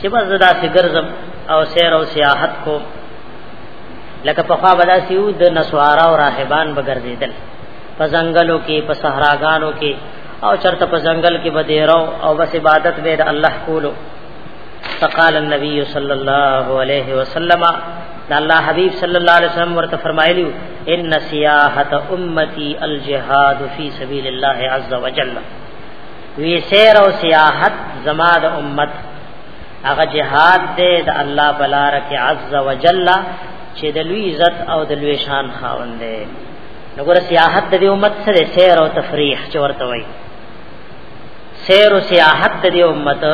چې بس دا سي ګرځم او سیر او سیاحت کو لکه په خوا بلا سیو د نسوارا او راهبان بګرځیدل په ځنګلو کې په صحراګانو کې او چرته په ځنګل کې بدیرو او بس عبادت به د الله کولو فقال النبي صلى الله عليه وسلم دا الله حبيب صلى الله عليه وسلم ورته فرمایلی ان سیاحت امتی الجهاد فی سبیل الله عز وجل وی سیر او سیاحت زما د امت هغه جهاد دې د الله بلار کې عز وجل چې د لوی عزت او د لوی شان خاوند دی نګور سیاحت د امت سره سیر او تفریح چې ورته وای سیر او سیاحت د امت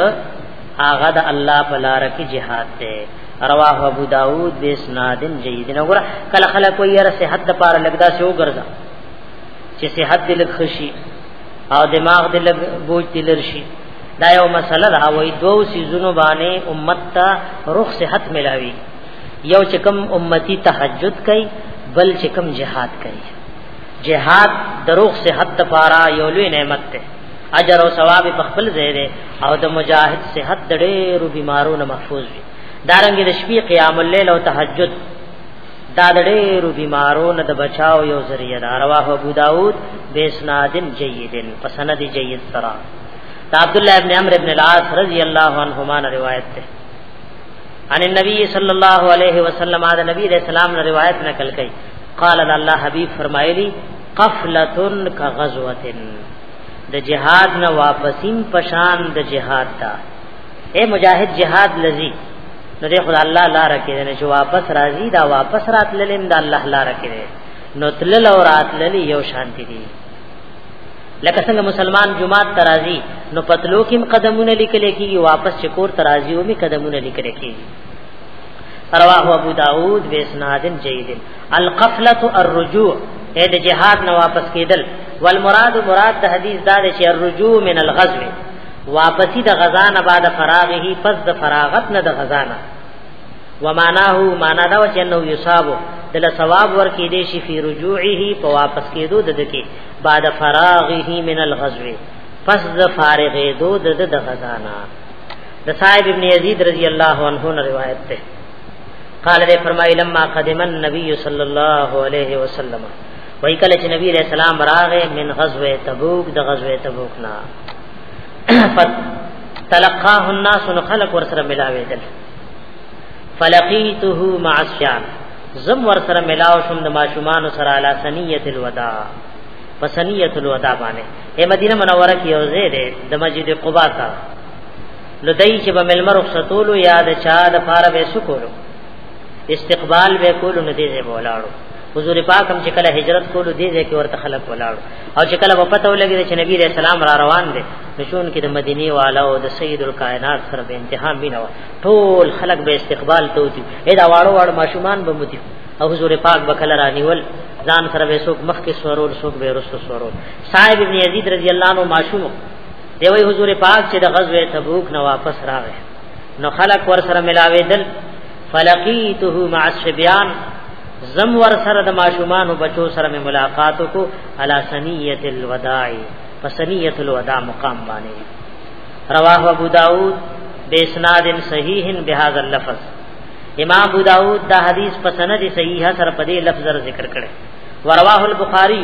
هغه د الله په لار کې jihad دی رواه ابو داود به اسناد جيد نګور کله خلک وي را صحت د پاره لګدا شو ګرځا چې صحت دې لږ خشي او دماغ دې لګ بوج دې لرشي دا یو مسله ده وای دوه سيزونو باندې امت ته رخ صحت ملاوي یو چې کم امتی تهجد کوي بل چې کم جهاد کوي جهاد دروغ صحت لپاره یو لوی نعمت ده اجر او ثواب په خپل ځای ده او د مجاهد صحت د ډېرو بيمارونو محفوظ وي دارنګ د شپې قیام الليل او تهجد دا د ډېرو بیمارو نه د بچاو یو ذریعہ ده رواه ابو داود بیسنادن جیدن پسند جید سرا دا عبد الله ابن عمرو ابن العاص رضی الله عنهما روایت ده ان النبي صلی الله علیه وسلم دا نبی علیہ السلام نے روایت نقل کړي قال الله حبیب فرمایلی قفلتن کا غزوتن د جهاد نه واپسین پشان د جهاد دا اے مجاهد جهاد لذي نو دی خدای الله لار کې نه چې واپس راځي دا واپس راتللم دا الله لار کې نو تلل او راتلل یو شانتی دي لکه څنګه مسلمان جمعات ترازی نو پتلو کې قدمونه لیکل کېږي واپس چکور ترازی او می قدمونه لیکل کېږي رواه ابو داود بسناد جيد القفله الرجوع اې د جهاد نه واپس کېدل والمراد مراد د حدیث دا چې الرجوع من الغزو واپسی د غزا نه بعد فراغه پس د فراغت نه د غزا نه وماناه معنا دا چې انه یصاب دل ثواب ور کې دې شي فی رجوعه په واپس کېدو د دکې بعد فراغه من الغزو پس د فارغې دو د د غزا نه د صاحب ابن یزید رضی الله عنه نه روایت ده قال دې فرمایي لما قدم النبي صلی الله علیه وسلم وای کله چې نبی علیہ السلام راغې من غزوه تبوک د غزوه تبوک نه فت تلقاه الناس خلق ورسره ملاوي دل فلقيته مع الشام زم ورسره ملاو شم د ماشومان سره علی سنیه الوداع پسنیه الوداع باندې اے مدینه منوره کې یو ځای دی د مسجد قباء ته لدای چې به ملمر رخصتولو یا د چا د پاره به سکولو استقبال به کولو ندی ځای بولاړو حضور پاک هم چې کله هجرت کولو دې ځای کې ورته خلک ولاړ او چې کله وپته ولګي چې نبی رسول الله را روان دي نشون کې د مدینه والا او د سید الکائنات سره به انتها مینه ټول خلک به استقبال ته وتی دا واړو واړو ماشومان به متی او حضور پاک بکل رانیول ځان سره به څوک مخ کې سورول څوک به رسو سورول صاحب ابن یزید رضی الله عنه ماشوم دی وی حضور پاک چې د غزوه تبوک نه واپس راغی نو خلک ور سره ملاوي دل فلقیته مع الشبیان زم ور سره د ماشومان او بچو سره مې ملاقات کو علا سنیت الوداع فسنیت الوداع مقام باندې رواه ابو داود بیسناد صحیح بهذا اللفظ امام ابو داود دا حدیث په سند صحیح سره په دې لفظ سره ذکر کړي ورواه البخاری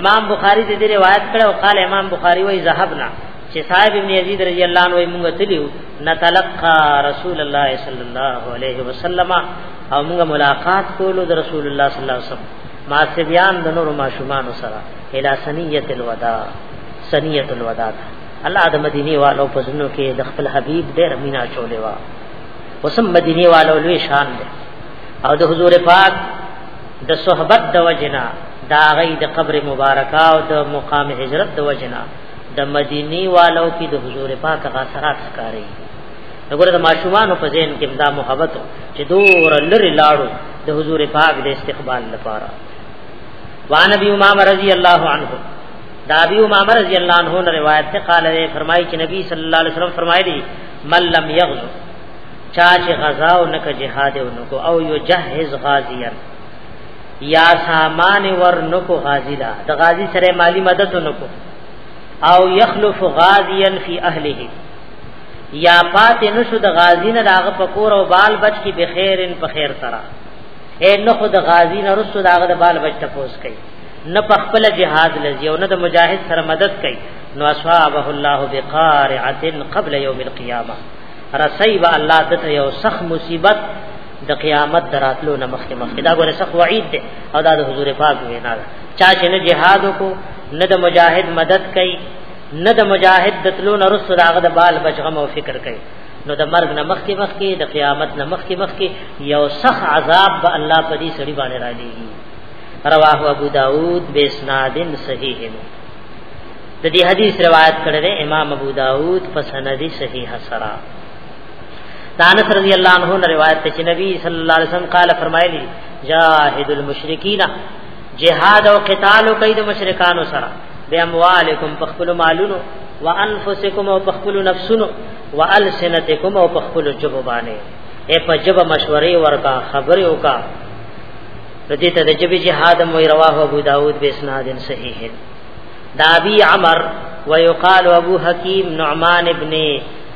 امام بخاری دې روایت کړو قال امام بخاری وای ذهبنا چې صاحب ابن یزید رضی الله عنه موږ تلیو نتلقى رسول الله صلی الله علیه وسلم او موږ ملاقات کولو د رسول الله صلی الله علیه وسلم ما سبيان د نور ماشومان سره اله سنیت الوداع سنیت الوداع الله د مدینه والو په زنو کې د خپل حبیب ډېر مینا چولې وا وسم مدینه والو لوی شان دی او د حضور پاک د صحبت د وجنا دا غي د قبر مبارکا او د مقام هجرت د وجنا د مدینی والو کې د حضور پاک غاثرات ښکاری وګوره د ماشومان په ذهن کې دا محبت چې دور لری لاړو د حضور پاک د استقبال لپاره وان ابي امام رضی الله عنه دا ابي امام رضی الله عنه نے روایت سے قال نے فرمائی کہ نبی صلی اللہ علیہ وسلم فرمائے دی من لم یغزو چا چې غزا او نک جهاد او نکو او یو جهز غازیان یا سامان ور نکو غازی لا د غازی سره مالی مدد نکو او یخلف غازیا فی اهله یا پات نشو د غازی نه داغه پکور او بال بچ کی بخیرن په خیر سره اے نه خود غازی نه رسو داغه د بال بچ تپوس کوي نه په خپل جهاد لزی او نه د مجاهد سره مدد کوي نو اصحابه الله بقارعه قبل یوم القیامه رسیب الله دته یو سخت مصیبت د قیامت دراتلو نه مخکې مخکې دا ګوره سخت وعید دی او دا د حضور پاک وینا ده چا چې نه جهاد کو نه د مجاهد مدد کوي نه د مجاهد د تلو نه رسول هغه د بال بچغم او فکر کوي نو د مرګ نه مخکې مخکې د قیامت نه مخکې مخکې یو سخت عذاب به الله په دې سړي باندې را لېږي رواه ابو داود بسناد صحیح د دې حدیث روایت کړی امام ابو داود په سند صحیح سره دانس رضی اللہ عنہ نے روایت تے کہ نبی صلی اللہ علیہ وسلم قال فرمائے لی جاہد المشرکین جہاد و قتال و قید مشرکان و سرا بے اموالکم پخپل مالونو و انفسکم و پخپل نفسونو و السنتکم و پخپل جببانے اے پا جب مشوری ورکا خبری وکا ردیت دا جب جہاد موی رواہ ابو داود بے اسناد صحیح دا ابی عمر ویقال ابو حکیم نعمان ابن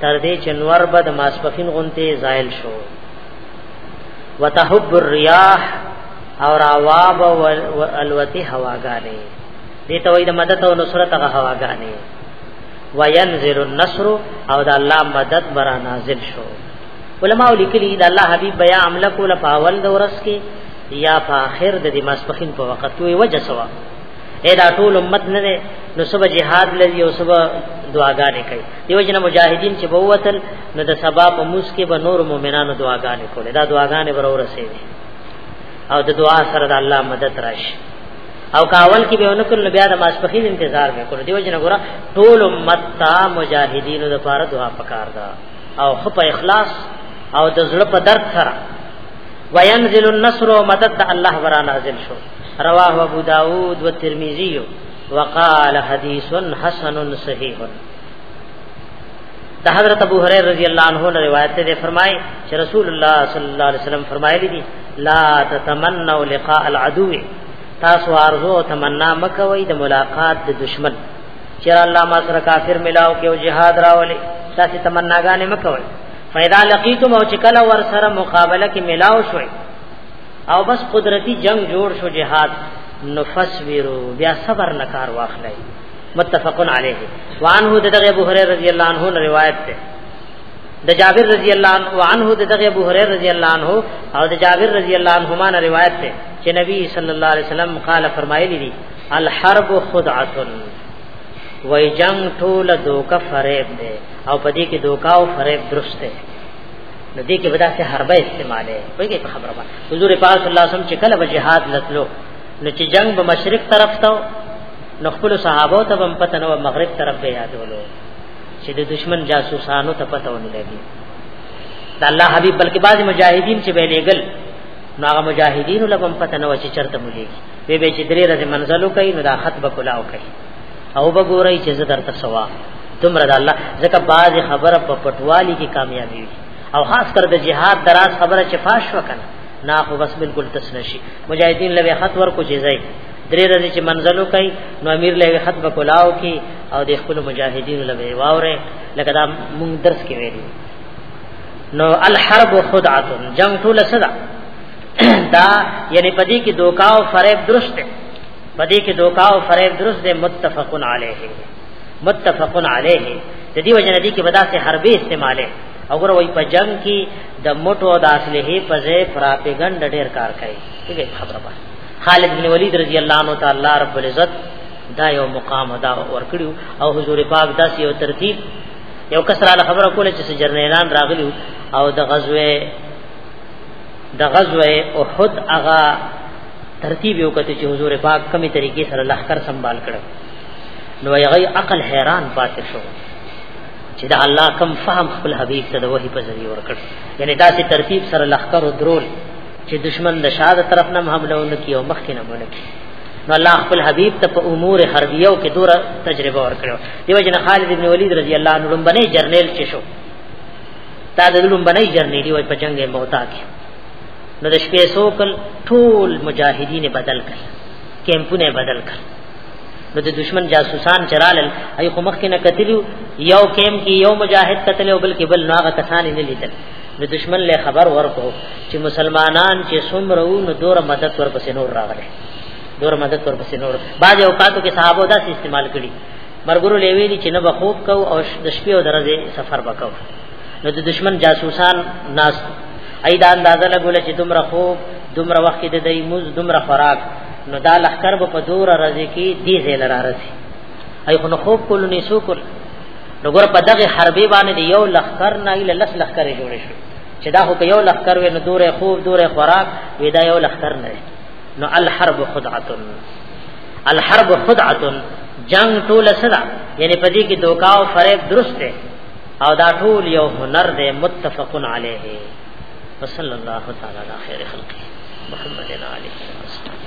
تر دې چې نور به د ماسپخین غونته زائل شو وتحب الرياح او راواب الوتی هواګانې دې ته وایي د مدد او نصرت هغه هواګانې وینزل النصر او د الله مدد برا نازل شو علماء لیکلي د الله حبیب بیا عمل کوله په اول د ورځ کې یا په اخر د دې ماسپخین په وخت وي وجه سوا اے دا ټول امت نه ده نو سبا جهاد لذي او سبا دعاګانې کوي دیو جن مجاهدین چې بوتل نو د سبا په موس کې به نور مؤمنانو دعاګانې کولې دا دعاګانې به ورسېږي او د دعا سره د الله مدد راشي او کاول کې به اونکل بیا د ماسپخین انتظار وکړو دیو جن ګورا ټول امت تا مجاهدینو د پاره دعا پکار ده او خپ اخلاص او د زړه په درد سره وینزل النصر او مدد الله ورا نازل شو رواه ابو داود و ترمذی وقال حدیث حسن صحیح دا حضرت ابو هريره رضی الله عنه نے روایت سے فرمائے کہ رسول اللہ صلی اللہ علیہ وسلم فرمائے دی لا تتمنوا لقاء العدو تاسو ارزو او تمنا مکوئ د ملاقات د دشمن چر الله ما سره کافر ملاو کې او جهاد راولي تاسو تمناګانې مکوئ فیدا لقیتم او چکل ور سره مقابله کې ملاو شوئ او بس قدرتی جنگ جوړ شو جهاد نفس ویرو بیا صبر نکار واخلای متفقن علیه وانه دغه ابو هريره رضی الله عنه روایت ده د جابر رضی الله عنه د دغه ابو هريره رضی الله عنه او د جابر رضی الله عنهما نه روایت ده چې نبی صلی الله علیه وسلم قال فرمایلی دي الحرب خدعه وای جنگ ټول دوکه فریب ده او پدې کې دوکا او فریب درسته نو دې کې بدا سه حربه استعماله ویږي په خبره باندې حضور پاک صلی الله علیه وسلم چې کله به جهاد لتلو نو چې جنگ به مشرق طرف ته نو خپل صحابه ته هم پته نو مغرب طرف به یادولو چې د دشمن جاسوسانو ته پته ونه لګي د الله حبيب بلکې بعضي مجاهدین چې به لګل نو هغه مجاهدین لپاره پته نو چې چرته ملي وي به چې درې ورځې منزلو کوي نو دا خط به کلاو کوي او بګورای چې زه درته سوا تمره د الله ځکه باز خبره په پټوالي کې کامیابی وي او خاص کر د جهاد دراز خبره چې فاش وکنه نا خو بس بالکل تس نشي مجاهدین لوي خط ورکو چې ځای درې ورځې چې منزلو کوي نو امیر لوي خط به کولاو کې او د خپل مجاهدین لوي واوره لکه دا مونږ درس کې ویلو نو الحرب خدعه جنگ ټول صدا دا یعنی پدې کې دوکا او فریب درسته پدې کې دوکا او فریب درست دی متفقن علیه متفقن علیه د دې وجنه دي کې بدا سه حربي استعماله او ګره وای په جنگ کې د موټو د اصله په ځای پراپګند ډېر کار کوي ٹھیک ہے خبره پاس خالد بن ولید رضی الله عنه تعالی رب العزت دا یو مقام ادا ورکړو او حضور پاک داس یو ترتیب یو کسر علی خبره کوله چې جرنیلان راغلی او د غزوه د غزوه احد اغا ترتیب یو کته چې حضور پاک کمی طریقې سره لخر سنبال کړ نو یغی عقل حیران پاتې شو چې دا الله کم فهم خپل حبیب ته د وحی په ذریعہ ورکړ یعنی دا چې ترتیب سره لخر او درول چې دشمن د شاده طرف نه حمله ونکي او مخکې نه ونکي نو الله خپل حبیب ته په امور حربیو کې دور تجربه ورکړو دیو جن خالد ابن ولید رضی الله عنه لومبنه جرنیل چې شو تا د لومبنه جرنیل وای په جنگ موتا کې نو د شپې سوکل ټول مجاهدین بدل کړ کیمپونه بدل کړ نو د دشمن جاسوسان چرالل ای خو مخ کې نه کتلو یو کیم کې یو مجاهد قتل او بل کې بل ناغه کسان نه لیدل نو دشمن له خبر ورکو چې مسلمانان چې څومره وو نو دور مدد ورپسې نور راغله دور مدد ورپسې نور بعض اوقاتو کې صحابه دا استعمال کړي مرګرو لوي دي چې نه بخوب کو او د شپې او درځي سفر وکاو نو د دشمن جاسوسان ناس ایدا اندازه لګول چې دومره خوب دومره وخت کې د دې موز دومره خوراک نو دا لخر به په دور راځي کې دی زیل را رسي ای خو نو خوب کول نه سو کول نو ګور په دغه حربي باندې یو لخر نه اله لس لخر جوړ شو چې دا خو یو لخر وې نو دوره خوب دوره خوراک وې دا یو لخر نه نو الحرب خدعه الحرب خدعه جنگ ټول سره یعنی پدې کې دوکا او فریب درست دی او دا ټول یو هنر دی متفقن علیه وصلی الله تعالی علی خیر خلق محمد علیه وسلم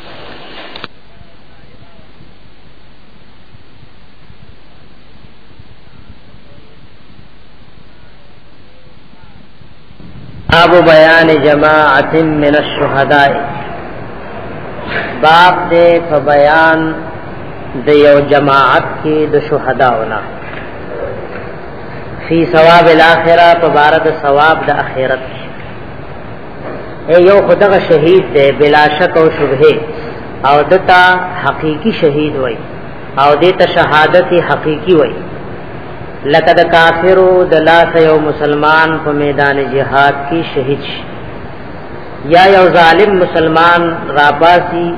باب بیان جماعت من الشهداء باب دې په بیان د یو جماعت کې د شهداونه فی ثواب الاخره په بار د ثواب د اخرت اے یو خدغه شهید دی بلا شک او شبهه او دتا حقیقی شهید وای او دته شهادت حقیقی وای لکه د کافرو د لاس یو مسلمان په میدان جهاد کې شهید شي یا یو ظالم مسلمان راباسي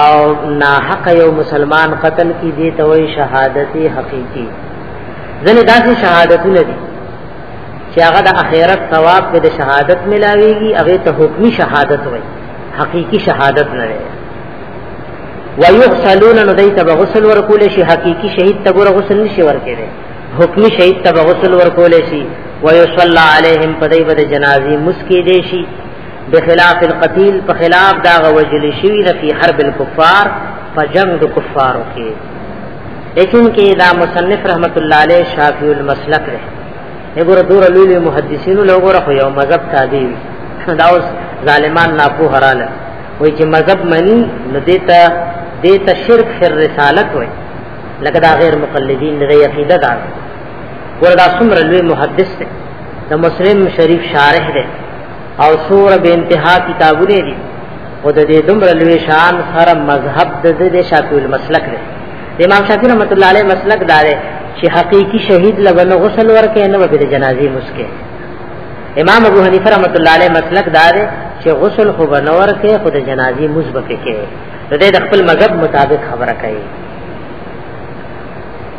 او ناحق یو مسلمان قتل کی دی ته وی شهادت حقیقی ځنه داسې شهادتونه دي چې هغه د اخرت ثواب په شهادت ملاويږي هغه ته حکمی شهادت وایي حقيقي شهادت نه ويغسلون نو دای ته غسل ورکول شي حقيقي شهید ته ګور غسل نشي ورکول حکمی شهید ته غسل ورکول شي ويصلى عليهم پدای بد جنازي مسکی دي شي بخلاف القتيل په خلاف دا غوجل شي د فی حرب الكفار فجنگ د کفارو کې لیکن کې دا مصنف رحمت الله علیه شافعی المسلک رحمه نګور دور لوی محدثینو لوګور خو یو مذهب تابع دا اوس ظالمان ناپو حراله وای چې مذهب منی نو دیتا دیتا شرک فر رسالت وای لکه دا غیر مقلدین نه عقیده دا وردا څومره لوی محدث دی د مسلم شریف شارح دی او سور به انتها کتابونه دي او د دې دومره لوی شان سره مذهب د دې شافعي المسلک دی د امام شافعي رحمت الله علیه مسلک دا دی چې حقيقي شهید لبن غسل ورکه نه به د جنازې مسکه امام ابو حنیفه رحمۃ اللہ علیہ مسلک دار چې غسل خو بنور کې خود جنازي مثبت کې د دې د خپل مذهب مطابق خبره کوي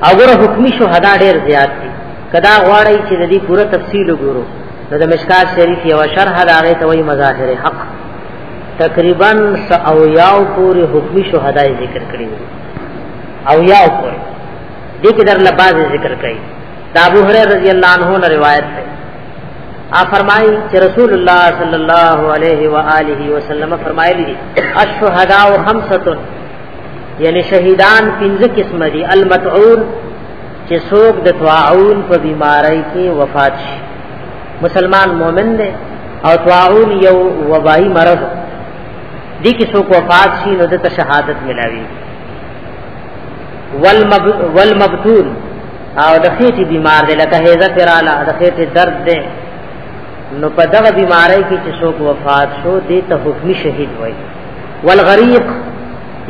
او ګره حکمی شهدا ډیر زیات دي کدا غواړی چې د دې پوره تفصیل وګورو نو د مشکات شریف یو شرح دا غي ته وایي مظاهر حق تقریبا او یاو پوری حکمی شهدا ذکر کړی او یاو پوری دې کې در لباز ذکر کړی دا ابو هريره رضی الله عنه نے روایت ہے آ فرمائی کہ رسول اللہ صلی اللہ علیہ وآلہ وسلم فرمائے لی الشہداء خمسۃ یعنی شہیدان پنځ قسم دي المتعون چې څوک د تعاون په بیماری کې وفات شي مسلمان مؤمن دی او تعاون یو وبای مرض دی کې څوک وفات شي نو د شهادت ملاوي والمبتون او د خېټې بیمار دی لکه هیزه تراله د خېټې درد دی نو په دغه بیماری کې چې څوک وفات شو دې ته حکمی شهید وای والغریق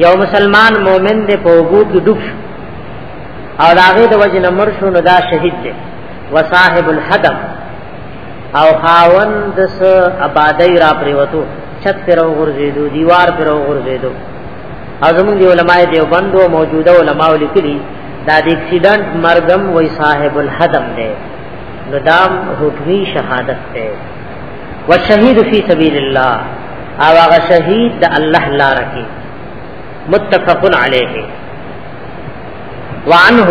یو مسلمان مؤمن دې په وجود ډوب شو او داغه د وجه نمبر شو نو دا شهید دی وصاحب الحدم او خاون د س آبادی را پریوتو چھت پر غرزیدو دیوار پر غرزیدو ازمون دی علماء دیوبند او موجوده علماء لیکلي دا د اکسیډنټ مرګم وای صاحب الحدم دی نو دام حکمی شهادت دی والشهید فی سبیل الله او هغه شهید د الله لار کې متفق علیه وعنه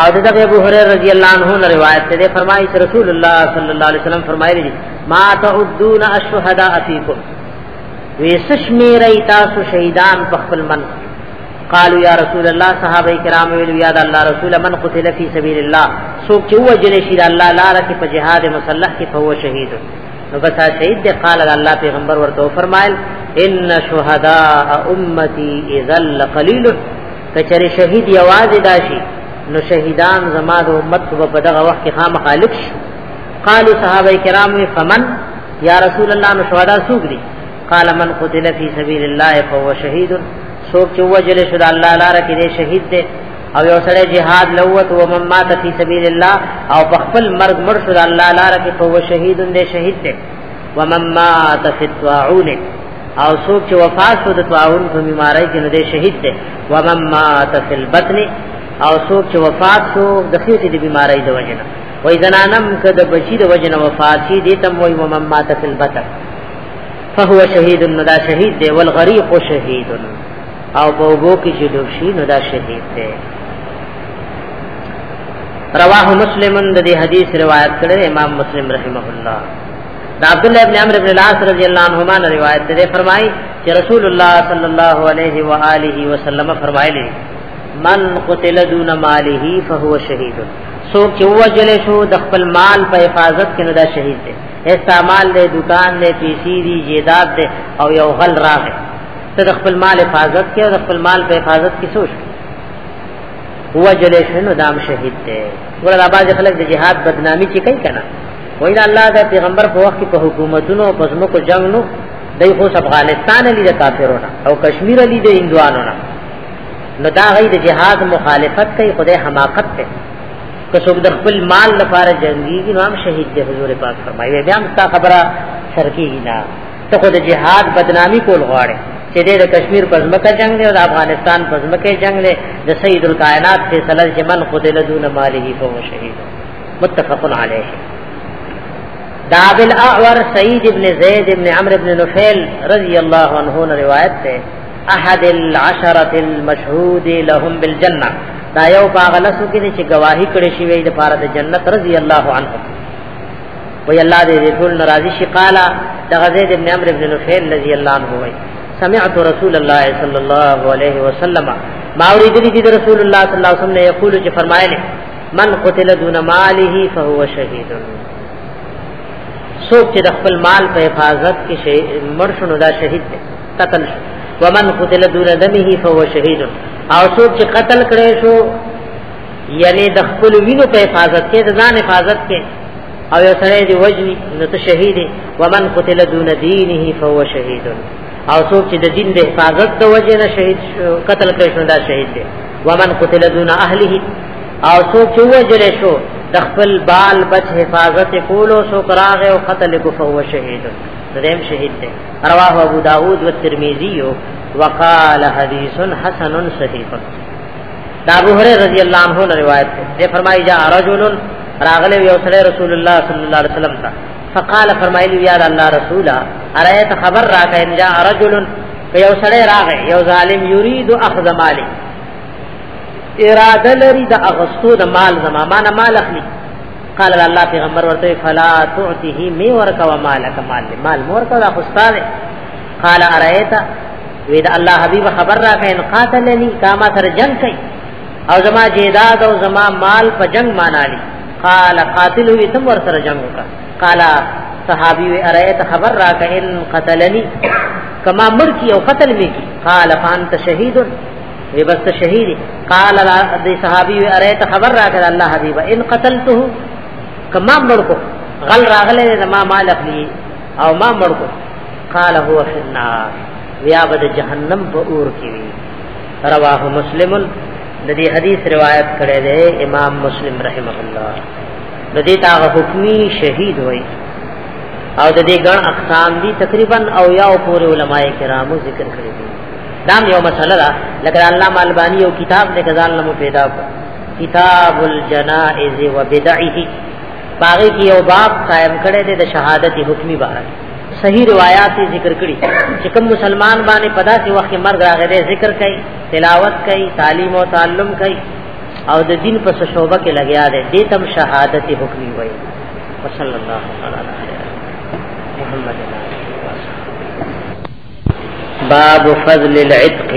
او د ابو هريره رضی الله عنه نے روایت سے فرمائی رسول اللہ صلی اللہ علیہ وسلم فرمائے ما تعدون الشهداء فیکم ویسش میرئی تاسو شهیدان په خپل من قالو یا رسول الله صحابه کرام ویلو یا د الله رسول من قتل فی سبیل الله سوک چې هو جن شي د الله لار کې په جهاد مسلح کې فهو شهید نو بس شهید دی قال الله پیغمبر ورته فرمایل ان شهداء امتی اذا قلیل کچره شهید یواز داشي نو شهیدان زما د امت په دغه وخت کې خامخالک شي قالو صحابه کرام فمن یا رسول الله نو شهدا سوق دي قال من قتل فی سبیل الله فهو شهید سوق چې وجل شو د الله لپاره کې شهید دی او یو سره جهاد لوت و من مات فی سبیل الله او په خپل مرګ مر شو د الله لپاره کې فهو شهید دی شهید دی ومن مات فی الطاعون او سوق چې وفات شو د طاعون په بیماری کې نو دی شهید دی ومن مات فی البطن او سوق چې وفات شو د خېټې د بیماری د وجنه وای زنانم که د بچی د وجنه وفات شي دې تم وای ومم مات فی البتر فهو شهید نو دا شهید دی والغریق شهید او په وګو کې چې ډوب شي نو دا شهید دی رواه مسلم د دې حدیث روایت کړی امام مسلم رحمه الله دا عبد الله ابن عمرو ابن العاص رضی الله عنهما نے روایت سے فرمائی کہ رسول اللہ صلی اللہ علیہ والہ وسلم فرمائے من قتل دون ماله فهو شهید څوک چې وجل شو د خپل مال په حفاظت کې نه دا شهید دی استعمال دی دکان دی پیسې دی جیداد دی او یو غل راغی ته د خپل مال حفاظت کې او د خپل مال په حفاظت کې سوچ وجل شو نو دام شهید دی ګور آباد خلک د جهاد بدنامي چې کوي کنه وای دا الله د پیغمبر په وخت کې په حکومتونو او پزمو کو جنگ نو دای خو افغانستان لید کافرونه او کشمیر لید هندوانو نه نو دا غي د جهاد مخالفت کوي خدای حماقت ته که څوک د خپل مال لپاره جنگي نو هم شهید دی حضور پاک فرمایي بیا هم تا خبره سرکی نه ته خو د جهاد بدنامي کول غواړي چې د کشمیر په ځمکه جنگ دی او د افغانستان په ځمکه جنگ دی د سید الکائنات په سلل چې من خود له دون ماله فهو شهید متفق علیه دا بل اعور سعید ابن زید ابن عمرو ابن نفیل رضی الله عنه روایت ده احد العشرة المشهود لهم بالجنه دا یو باغلسو کې چې گواہی کړې شي وي د پاره د جنت رضی الله عنه وی الله دې ټول ناراضي شي قالا د غزید ابن عمرو ابن نفیل رضی الله عنه وی سمعت رسول الله صلی الله علیه وسلم ما اوریدلی دي رسول الله صلی الله علیه وسلم نه یقول چې فرمایلی من قتل دون ماله فهو شهید سوچ چې د خپل مال په حفاظت کې شهید مرشد دا شهید دی قتل شو ومن قتل دون دمه فهو شهید او څوک چې قتل کړي شو یعنی د خپل وینو په حفاظت کې د ځان حفاظت کې او یو سره دی وجنی نو ته شهید ومن قتل دون دینه فهو شهید او څوک چې د دین د حفاظت د وجه نه شهید قتل کړي شو دا شهید دی ومن قتل دون اهله او څوک چې وجل شو د خپل بال بچ حفاظت کولو سو کراغه او قتل کو فهو شهید دریم شهید دی رواه ابو داود و ترمیزی وقال حدیث حسن صحیح دا ابو هريره رضی الله عنه روایت ده فرمایي جاء رجل راغله یو سره رسول الله صلی الله علیه وسلم ته فقال فرمایلی یا الله رسولا ارایت خبر راکه ان جاء رجل یو سره راغه یو ظالم یرید اخذ مالی اراده لري د اغستو د مال زما معنی مال اخلي قال الله پیغمبر ورته فلا تعطيه می ورکا ومالک مال مال مور کو دا خوستاده قال ارايت وید الله حبیب خبر را کین قاتلنی کاما سر جنگ کئ او زما جیداد او زما مال په جنگ مانالی قال قاتل وی تم ور سره جنگ وکا قال صحابي وی ارايت خبر را کین قتلنی کما مر کی او قتل می کی قال فانت شهید وی بس شهید قال دی صحابي وی اره ته خبر راکړ الله حبیب ان قتلته کما مرکو غل راغله نه ما مال اخلي او ما مرکو قال هو فی النار ویا بد جهنم په اور کې وی رواه مسلم د دې حدیث روایت کړی دی امام مسلم رحمه الله د دې تا حکمی شهید وای او د دې ګڼ اقسام دي تقریبا او یا پورې علماي کرامو ذکر کړی دي دام یو مسله ده لکه الله مالبانی یو کتاب دې کزان لمو پیدا کو کتاب الجنائز و بدعه باغی کی یو باب قائم کړي دې د شهادت حکمی بار صحیح روایت ذکر کړي چې کوم مسلمان باندې پدا سي وخت مرګ راغی دې ذکر کوي تلاوت کوي تعلیم او تعلم کوي او د دین په شوبه کې لګیا دې دې تم شهادت حکمی وایي صلی الله علیه محمد باب فضل العتق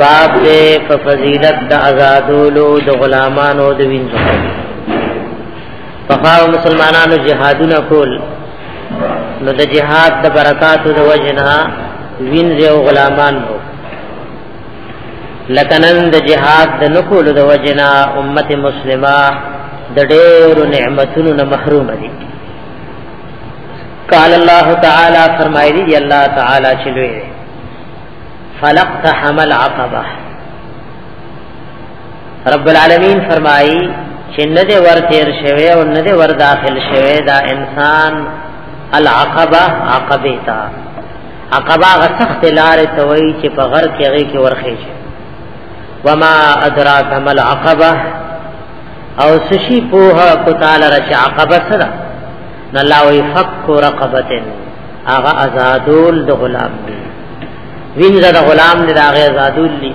باب دې په فضیلت د آزادولو د غلامانو د وینځو په خاو مسلمانانو جهادونه کول نو د جهاد د برکاتو د وجنا وینځ او غلامان وو لکنن د جهاد د نکول د وجنا امت مسلمه د ډېرو نعمتونو نه محروم دي قال الله تعالی فرمایلی دی الله تعالی چلوې فلقت حمل عقبه رب العالمین فرمایي چې نه دې ور تیر شوی او نه دې ور داخل شوی دا انسان العقبه عقبه تا عقبه غسخت لار ته وای چې په غر کې غي کې ورخې شي وما ادراک مل عقبه او سشي پوها کو تعالی رچ عقبه سره الله وی فک رقبتن هغه آزادول د غلام دی وینځه د غلام دی دا هغه آزادول دی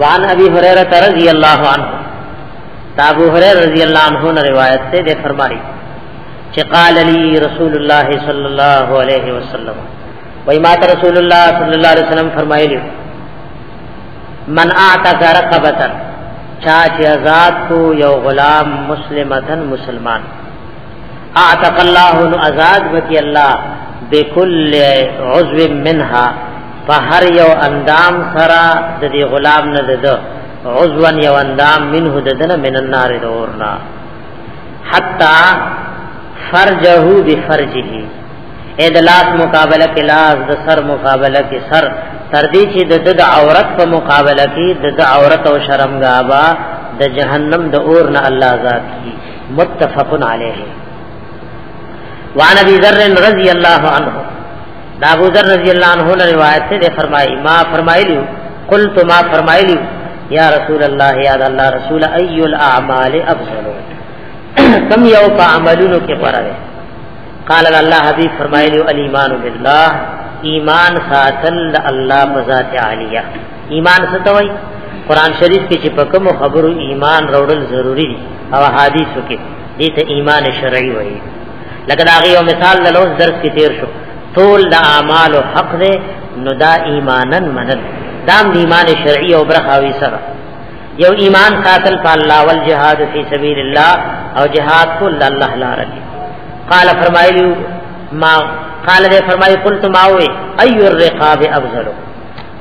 وان ابي هريره رضی الله عنه دا ابو هريره رضی الله عنه نے روایت سے دے فرمائی چې قال لي رسول الله صلی الله علیه وسلم وای ما رسول الله صلی الله علیه وسلم فرمایلی من اعتق رقبتن چا چې آزاد کو یو غلام مسلمتن مسلمان اعتق الله نو آزاد وتی الله بكل عضو منها په هر یو اندام سره د دې غلام نه ده عضوا یو اندام منه ددن من النار دورنا حتا فرجه بفرجه اې د لاس مقابله کې لاس د سر مقابله کې سر تر دې چې د د عورت په مقابله کې د د عورت او شرمګا با د جهنم د اور نه الله ذات کی متفق علیه وعن ابي ذر رضی الله عنه دا ابو ذر رضی الله عنه نے روایت سے فرمائی ما فرمائی لیو قلت ما فرمائی لیو یا رسول اللہ یا اللہ رسول ای الاعمال افضل کم یو پا عملونو کے پر ہے قال اللہ حبیب فرمائی لیو الیمان باللہ ایمان ساتل اللہ بذات عالیہ ایمان څه ته وایي قران شریف کې چې په کوم خبرو ایمان راوړل ضروری دي او حدیثو کې دې ته ایمان شرعي وایي لکه دا یو مثال د لوز درس کې تیر شو ټول د اعمال او حق دې نو دا ایمانن منل دام د ایمان شرعي او برخاوي سره یو ایمان قاتل په الله ول جهاد فی سبیل الله او جهاد کو الله لپاره قال فرمایلی ما قال دې فرمایي قلت ما وي اي الرقاب افضل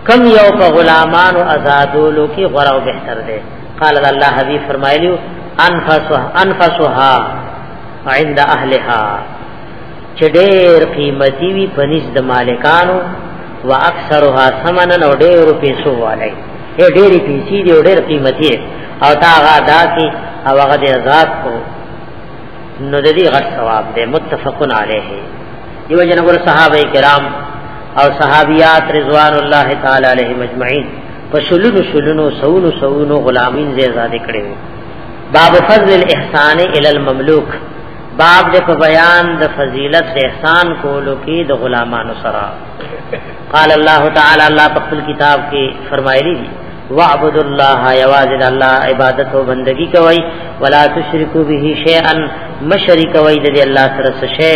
کم یو په غلامانو آزادولو کې غوړه او بهتر دی قال الله حبیب فرمایلی انفسها انفسها عند اهلها چې ډېر قیمتي وي پنځ د مالکانو واکثرها ثمنا او ډېر پیسو والي اے ډېر پیسې دی او ډېر قیمتي او تا غا دا کی او هغه دې آزاد کو نو د دې غټ ثواب دی متفقن علیه دیو جن ګور صحابه کرام او صحابيات رضوان الله تعالی علیهم اجمعین په شلونو شلونو سونو سونو غلامین زې آزاد کړي باب فضل الاحسان الى المملوک باب د په بیان د فضیلت د احسان کولو کې د غلامانو سره قال الله تعالی الله په خپل کتاب کې فرمایلی دی واعبد الله یواز الله عبادت او بندگی کوي ولا تشرکو به شیئا مشرک وای د الله سره څه شی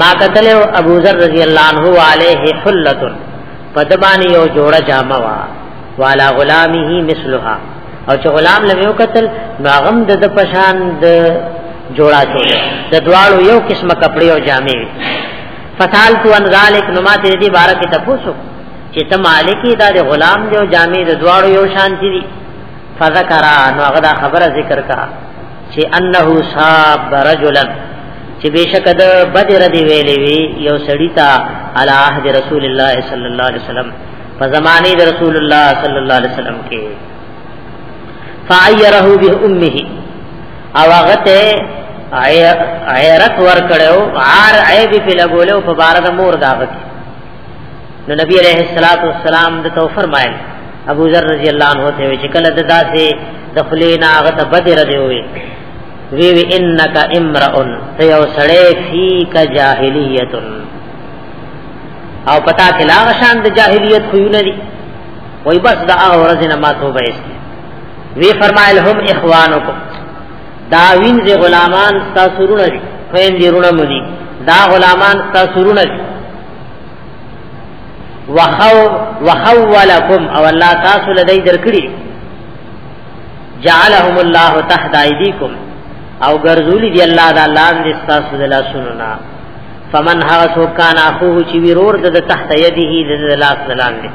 ما قتل ابو ذر رضی الله عنه علیه حلۃ پدبانی یو جوړه جامه وا والا غلامه مثلها او چې غلام لمه یو قتل ناغم د د پشان د جوړا شو د دواړو یو قسمه کپڑے او جامې فسال تو ان ذالک نما ته دې بارک ته پوسو چې ته مالکی دا د غلام دی او جامې د دواړو یو شان دي فذکر نو هغه دا خبره ذکر کا چې انه صاب رجلا چې بشک د بدر دی ویلې وی یو سړی تا علی عهد رسول الله صلی الله علیه وسلم په زمانه د رسول الله صلی الله علیه وسلم کې فعیره به امه او هغه ته عیرت ور کړو عار عیب په لګولو په بار د مور داغه نو نبی علیہ الصلوۃ والسلام د تو فرمایل ابو ذر رضی الله عنه ته چې کله د داسې د خلینا غته بدر دی وی وی وی انک امرؤ ته یو سړی فیک جاهلیت او پتا کې لا شان د جاهلیت خو نه دی وای بس دا هغه ورځ نه ما توبه است وی فرمایل هم اخوانکم دا وینځه غلامان تاسو رونه دي خويندې رونه مو دي دا غلامان تاسو رونه دي وخو وخولکم او الله تاسو لدی درکړي جعلهم الله تحت ايديكم او ګرځولي دی الله دا لاندې تاسو د لاسونو نه فمن هغه سو کان اخوه چې ورور د تحت يده د لاس لاندې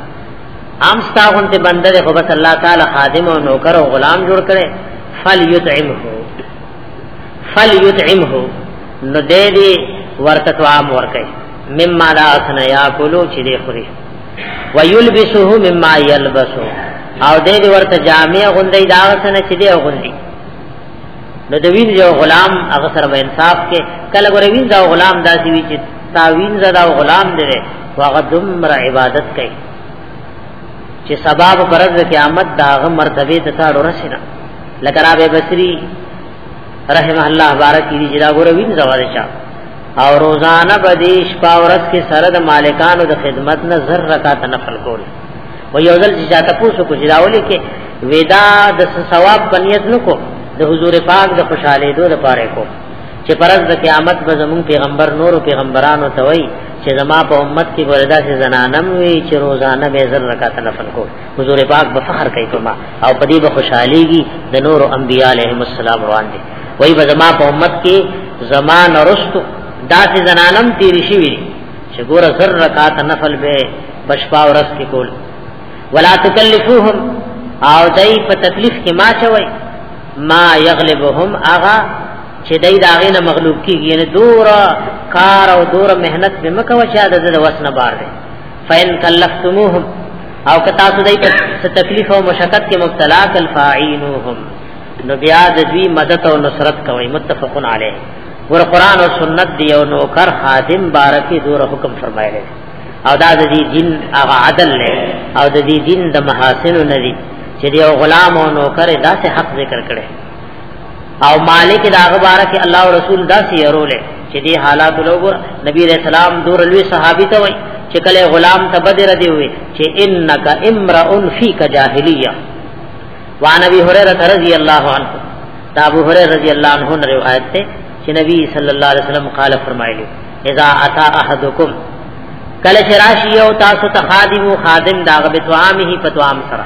عام ستاغون ته بندر خو بس الله تعالی خادم او نوکر او غلام جوړ کړي فل یطعمه فل یطعمه نو دې دې ورته توام ورکې مما لا اسن یاکلو چې دې خوري ويلبسه مما يلبسه او دې دې ورته جامع غوندې دا سن چې دې غوندې نو د وین یو غلام هغه سره به انصاف کې کله ګورې وین دا غلام داسي وی چې تا وین زدا غلام دې واغه دمر عبادت کوي چې سبب پرد قیامت داغه مرتبه ته تا ورسېنه لکه رابه بصری رحمه الله بارک دې جدا ګور وین زوال چا او روزانه بدیش پاورس کې سره د مالکانو د خدمت نه زر رکعات نفل کول و یو ځل چې چاته پوسو کو جداولې کې ودا د ثواب بنیت نکو د حضور پاک د خوشاله دوه لپاره کو چې پرز د قیامت به زمون پیغمبر نور او پیغمبرانو ته وای چې زما په امت کې وردا سي زنانم وی چې روزانه به زر رکعات نفل کو حضور پاک به فخر کوي په ما او په دې به خوشاليږي د نور انبياله عليهم السلام روان دي وای به زما په امت کې زمان رستو داسې زنانم تیری شي وي چې ګوره زر رکعات نفل به بشپا ورس کې کول ولا تکلفوهم او دای په تکلیف کې ما چوي ما یغلبهم اغا چې دای داغه نه مغلوب کیږي نه دور کار او دور مهنت به مکو چې د وسنه بار دی فین کلفتموهم او که تاسو دای په تکلیف او مشقت کې مبتلا کل فاعینوهم نو بیا د دوی مدد او نصرت کوي متفقن علیه ور قران او سنت دی او نوکر خادم بارکی دور حکم فرمایلی او دا د دې دین هغه عدل له او د دې دین د محاسن نه دي چې یو غلام او نوکر داسې حق ذکر کړي او مالک دا غبره کې الله او رسول دا سی يرولې چې دې حالات لوګور نبی رسول سلام دور لوی صحابي ته وای چې کله غلام ته بدر دی وي چې انک امرؤ فیک جاهلیه وان ابي هريره رضی الله عنه دا ابو هريره رضی الله عنه روایت ته چې نبی صلی الله علیه وسلم قال فرمایلی اذا اتى احدکم کله شراشی او تاسو ته خادم او خادم داغه بتوامه پتوام سره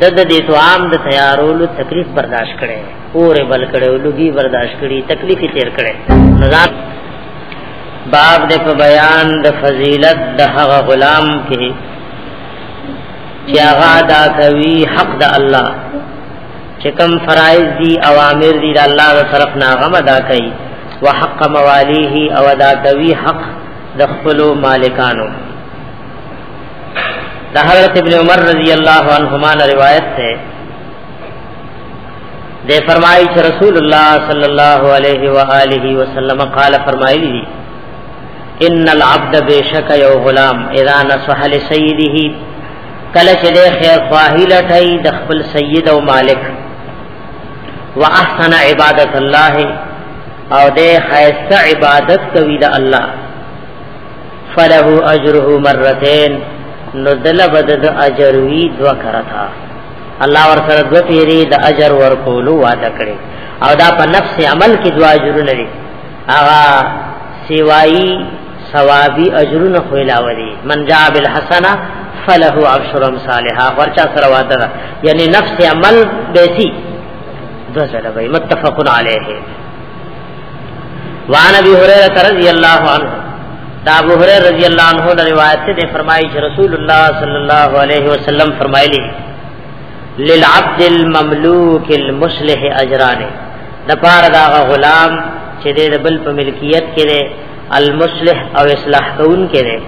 د د دې توام د تیارولو تکلیف برداشت کړي اور بل کړي او لګي برداشت کړي تکلیف تیر کړي نظام باب د په بیان د فضیلت د هغه غلام کې چې هغه ادا کوي حق د الله چې کم فرایض دي اوامر دي د الله تر طرف نه هغه ادا کوي وحق موالیه او ادا کوي حق د خپل مالکانو دا حضرت ابن عمر رضی اللہ عنہما نے روایت ہے دے فرمائی چھ رسول اللہ صلی اللہ علیہ وآلہ وسلم قال فرمائی لی ان العبد بے شک یو غلام اذا نصح لسیده کل چھ دے خیر خواہی لٹھائی دخبل سید و مالک و احسن عبادت اللہ او دے خیست عبادت کوید اللہ فله اجره مرتين نو دل بد د اجر وی دو کرتا الله ور سره دو پیری د اجر ور کولو وعده کړي او دا په نفس عمل کې دو اجر لري اغا سیوایی ثوابی اجرون خو علاوه دي من جاء بالحسنه فله عشر امثالها ورچا سره وعده یعنی نفس عمل بیسی دو زلبی متفقن علیه وان ابي هريره رضی الله عنه دا ابو هريره رضی الله عنه د روایت ته فرمایي چې رسول الله صلی الله علیه وسلم فرمایلی للعبد المملوک المصلح اجران د پاره دا غلام چې د بل په ملکیت کې دی المصلح او اصلاح کون کې دی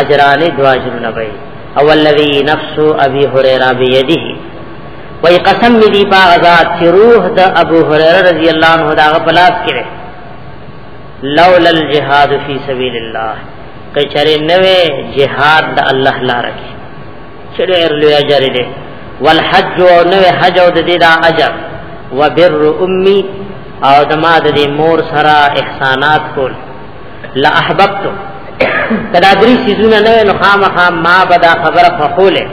اجران دوا اجرونه وي او الذي نفس ابي هريره بيده وای قسم می دی په غزاد چې روح د ابو هريره رضی الله عنه دا غلاس کړي لولا الجهاد فی سبیل الله کچره نوې جهاد د الله لپاره کې چره لوی اجر دی والحج او نوې حج او د دې دا اجر وبر امي او د ما د دې مور سره احسانات کول لا احببت کدا درې سيزونه نوې نو خامخا ما بدا خبره فقوله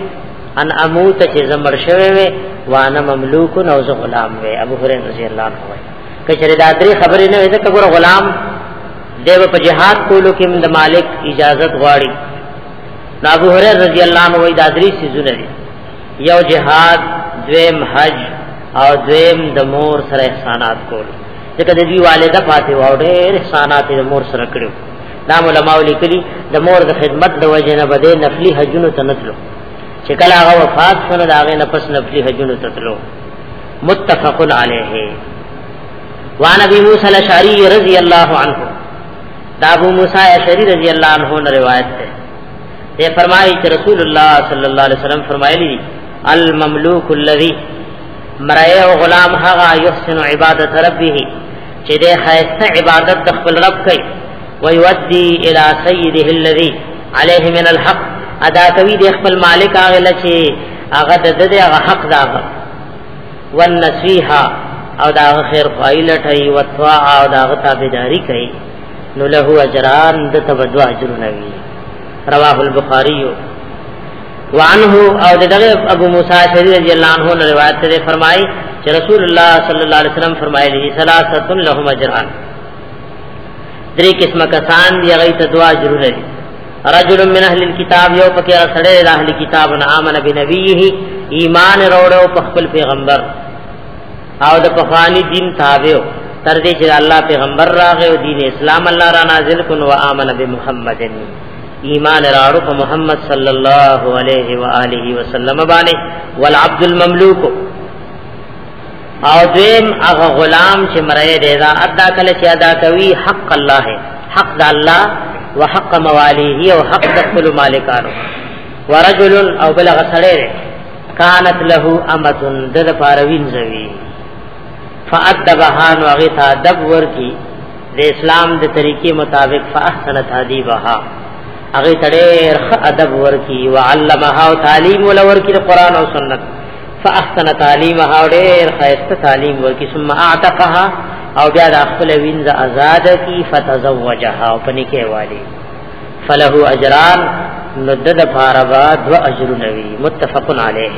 ان اموت چې زمر شوی وي وانا مملوک او زه غلام وي ابو هريره رضی الله عنه وي کچره دا درې خبرې نه وي ځکه ګور غلام دیو په جهاد کولو کې د مالک اجازت غواړي ابو هريره رضی الله عنه وي دا درې سيزونه دي یو جهاد دویم حج او دویم د مور سره احسانات کول ځکه د دوی والده پاتې و او ډېر احسانات د مور سره کړو دا علماء لیکلي د مور د خدمت د وجه نه بده نفلي حجونو ته نتلو چې کله هغه وفات شونه دا هغه نفس نفلي حجونو ته تلو متفق علیه وعن ابي موسى الاشعري رضي الله عنه دا ابو موسی اشعری رضی اللہ عنہ نے روایت ہے یہ فرمائی کہ رسول اللہ صلی اللہ علیہ وسلم فرمائے لی المملوک الذی مرائے و غلام ہغا یحسن عبادت ربی چې د خیسته عبادت د خپل رب کوي ويودي الى سيده الذي عليه من الحق ادا کوي د خپل مالک هغه لچې هغه د دې هغه حق دا والنسيها او دا خیر خوای لټي وتوا او دا تابعداري کوي نو له اجران د تبدو اجر نوي رواه البخاري وعنه او دغه ابو موسی اشعری رضی الله عنه نے روایت سے فرمائی کہ رسول اللہ صلی اللہ علیہ وسلم فرمائے لی ثلاثه لهم اجران درې قسمه کسان دی هغه ته دعا ضرور لري رجل من اهل الكتاب یو پکې سره د اهل کتاب نه امن بنبیه ایمان وروړو په خپل پیغمبر او د پخوانی دین تابع تر دې چې الله پیغمبر راغی او دین اسلام الله را نازل کړو او امن به محمدن ایمان راړو په محمد صلی الله علیه و آله وسلم باندې والعبد المملوک او دیم هغه غلام چې مرای دی دا ادا کله چې ادا کوي حق الله حق د الله وحق موالیه او حق د خپل مالکانو ورجل او بلغ سړی کانت له امتن د پاروین زوی فادبها نو هغه ته ادب ورکی د اسلام د طریقې مطابق فاحسن تادیبها هغه تډیر خ ادب ورکی وعلمها او تعلیم ول ورکی د قران او سنت فاحسن تعلیمها او ډیر خیسته تعلیم ورکی ثم اعتقها او بیا د خپل وینځ آزاد کی فتزوجها او پنی کې والی فله اجران ندد فاربا دو اجر نوی متفق علیه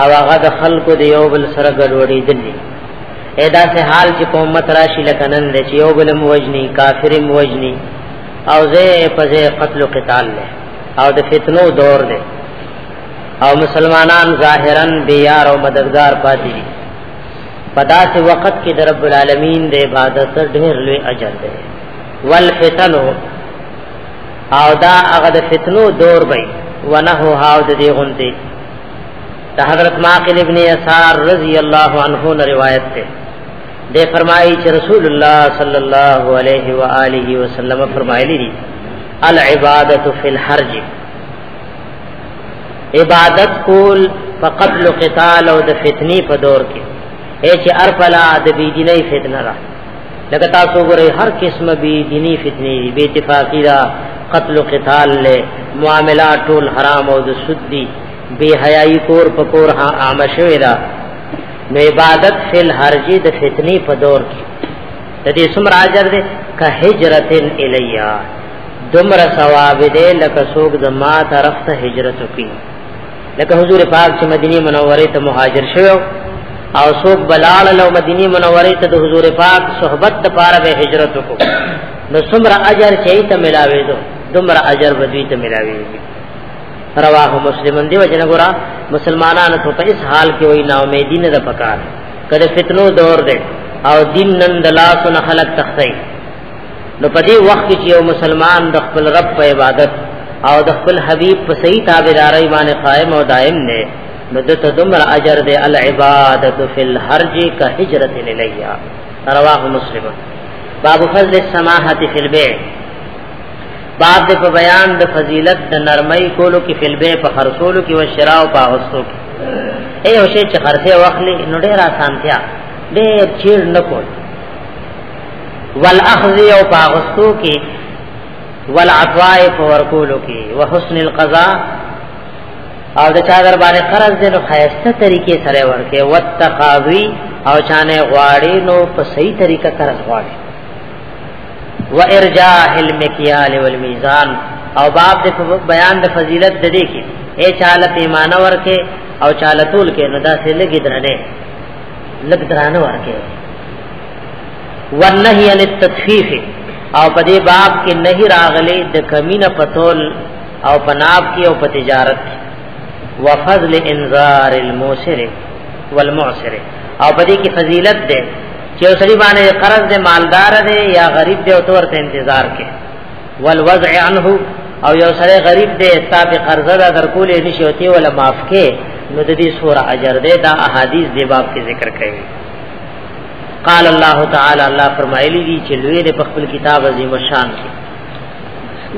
او هغه د خلکو د یو بل سره ګډوډي دي ادا سه حال چې په امت راشي لکنن د چې یو بل موجني کافر موجني او زه په زه قتل او قتال له او د فتنو دور دی او مسلمانان ظاهرا بیار او مددگار پاتې دي پدا سے وقت کې د رب العالمین د عبادت ډېر لوی اجر دی والفتن او دا هغه د فتنو دور وي ونه هاو د دې غونډې دا حضرت ماقل ابن یسار رضی اللہ عنہ نے روایت تے دے فرمائی چھ رسول اللہ صلی اللہ علیہ وآلہ وسلم فرمائی لی العبادت فی الحرج عبادت کول فقتل قتال او د فتنی په دور کې اے چې ارفلا د بی دیني فتنه را لکه تاسو ګورئ هر قسمه بی دینی فتنی دی بی اتفاقی دا قتل و قتال لے معاملات ټول حرام او د سود دی بی حیائی کور پکور ها عام شوی دا نو عبادت فی الحرجی د فتنی په دور کې د دې سم راجر دی که هجرت الیا دمر ثواب دې لکه سوق د ما طرف ته هجرت وکړي لکه حضور پاک چې مدینه منوره ته مهاجر شوی او څوک بلال له مدینه منوره ته د حضور پاک صحبت لپاره به هجرت وکړو نو څومره اجر چې ته ملاوي دو دومره اجر بدوی ته ملاوي رواه مسلمن دی وجنه ګورا مسلمانانو ته په اس حال کې وای نا امیدی نه د پکار کله فتنو دور دی او دین نن دلاسو نه خلق تختی نو په دې وخت کې یو مسلمان د خپل رب په عبادت او د خپل حبیب په صحیح تابعداري باندې قائم او دائم نه نو د تدمر اجر دې العبادت فی الحرج کا هجرت الیا رواه مسلم باب فضل السماحه فی البیع باب دې په بیان د فضیلت د نرمۍ کولو کې فی البیع په خرصولو کې او شراء او په اوستو کې اے او شی چې خرڅه واخلي نو ډېر آسانتیا ډېر چیر نه کوي والاخذ او پاغستو کې والعطاء فورکولو کې وحسن القضاء او د چا در باندې قرض دې نو خیسته طریقې سره ورکه وتقاضی او چانه غواړي نو په صحیح طریقه قرض غواړي و ارجاء المکیال والمیزان او باب د بیان د فضیلت د دې کې اے چاله پیمانه ورکه او چاله تول کې نو دا سه لګی درنه لګ درانه ورکه والنهي عن التطفيف او په دې باب کې نهي راغلي د کمینه پتول او پناب کې او په تجارت وفضل انذار الموسر والمعسر او په دې کې فضیلت ده چې سړي باندې قرض دې مالدار دی یا غریب دی او تور ته انتظار کې والوضع عنه او یو سره غریب دی ستاب قرض دا درکولې نشي او تی ولا معاف کې نو د دې سور اجر دی دا احادیث دی باب کې ذکر کړي قال الله تعالی الله فرمایلی دی چې لوی دې په خپل کتاب عظیم شان کې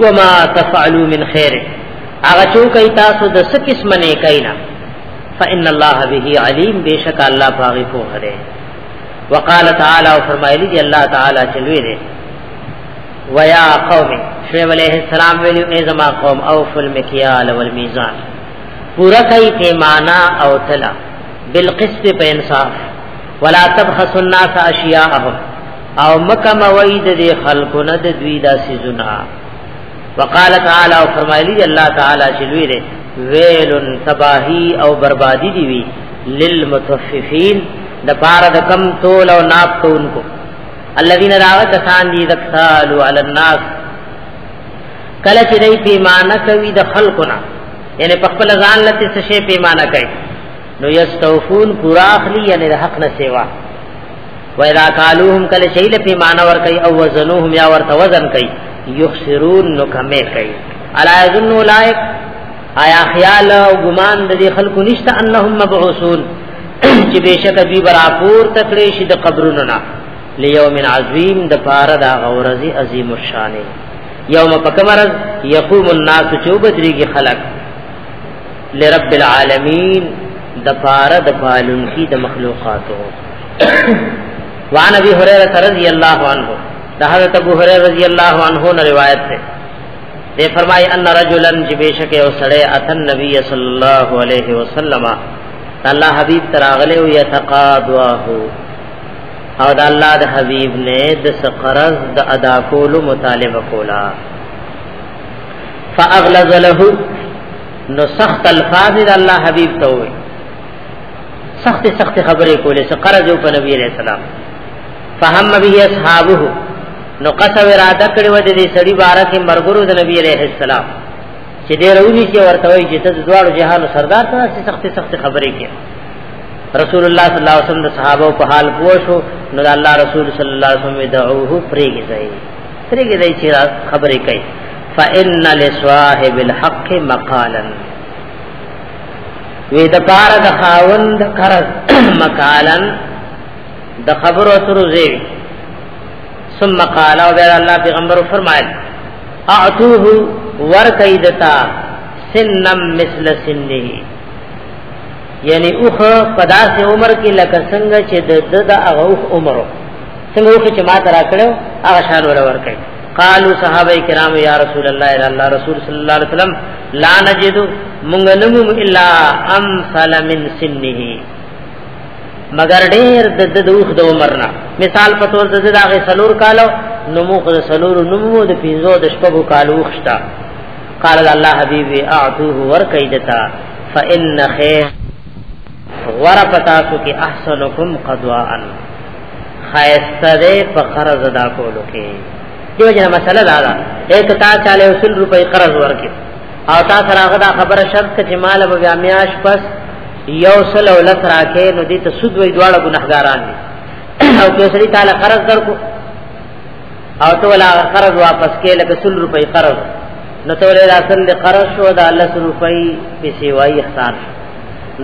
وما تفعلوا من خير هغه چې کوي تاسو د څه قسم نه کینا فان الله به علیم بشک الله پاغي په هره وقال تعالی او فرمایلی دی الله تعالی چې لوی دې ويا قوم شعیب علیہ السلام ویلو ای زما قوم او فل مکیال والمیزان پورا کئی پیمانا او تلا بالقسط په انصاف ولا تبخسوا الناس اشیاءهم او مکه موي د خلکو نه د دوی دا سيزونه وقال تعالی او فرمایلی الله تعالی چې لوی دی ویل تباہی او بربادی دی وی للمتففین د پاره د کم تول او ناپ تونکو الذين راغت سان دي ذکالو علی الناس کله چې دای پیمانه کوي د خلقنا یعنی په خپل ځان لته څه شی پیمانه کوي نو یستوفون پورا اخلی یعنی د حق نه سیوا و اذا قالوهم کل شی لپی معنا ور کوي او وزنوهم یا ورته وزن کوي یخسرون نو کمه کوي الا یظن اولئک آیا خیال او ګمان د دې خلکو نشته انهم مبعوثون چې بشک دوی برابر تکړه شي د قبرونو نه لیوم عظیم د پاره دا غورزی عظیم الشان یوم پکمرز یقوم الناس چوبدریږي خلق لرب العالمین د پاره د پالونکی د مخلوقاتو وعن ابي هريره رضي الله عنه ده حضرت ابو هريره رضي الله عنه نے روایت ہے دے فرمائی ان رجلا جبیشک او سڑے اتن نبی صلی اللہ علیہ وسلم اللہ حبیب تراغلے و یتقادواه او دا اللہ دا حبیب نے دس قرض دا ادا کولو مطالبہ کولا فاغلظ له نو سخت الفاظ د الله حبيب ته وي سخت سخت خبرې کولې څه قرض یو په نبی عليه السلام فهم به اصحابه نو قصو اراده کړو د دې سړي بار کې مرګرو د نبی عليه السلام چې دې رونی چې ورته وي چې ته د دوړو جهان سردار ته سخت سخت خبرې کې رسول الله صلی الله علیه وسلم د صحابه په حال پوښو نو الله رسول صلی الله علیه وسلم دعوه پرېږي سرګې دای چې خبرې کوي فإن لصاحب الحق مقالا وې د پار د خاوند قرض مقالا د خبرو اترو زی ثم قال او بیا الله پیغمبر فرمایل اعطوه ور کیدتا سنم مثل سنه یعنی اوخ پداس عمر کې لکه څنګه چې د د هغه عمر څنګه وکړي چې ما ترا کړو هغه شان ور ور کوي قالو صحابه کرام یا رسول الله الا الله رسول صلی الله علیه وسلم لا نجد مونږ نمو الا امثل من سنه مگر ډیر د د دوخ د عمرنا مثال په تور د دغه سلور کالو نمو خو سلور نمو د پینزو د شپو کالو خشتا قال الله حبیبی اعطوه ور کیدتا فان خیر غره پتا سو کې احسنکم قضاء خایسته دې په قرض ادا کولو کې دیو جنا مسله دا ده ایک تا چاله اصول روپۍ قرض ورکې او تا سره هغه دا خبره شرط چې مال به بیا میاش پس یو سل او لس راکې نو دې ته سود وې دواړه ګناهګاران دي او کې سړي تعالی قرض درکو او ته ولا قرض واپس کې لکه 100 روپۍ قرض نو ته ولا اصل د قرض شو دا 100 روپۍ په سیوای اختیار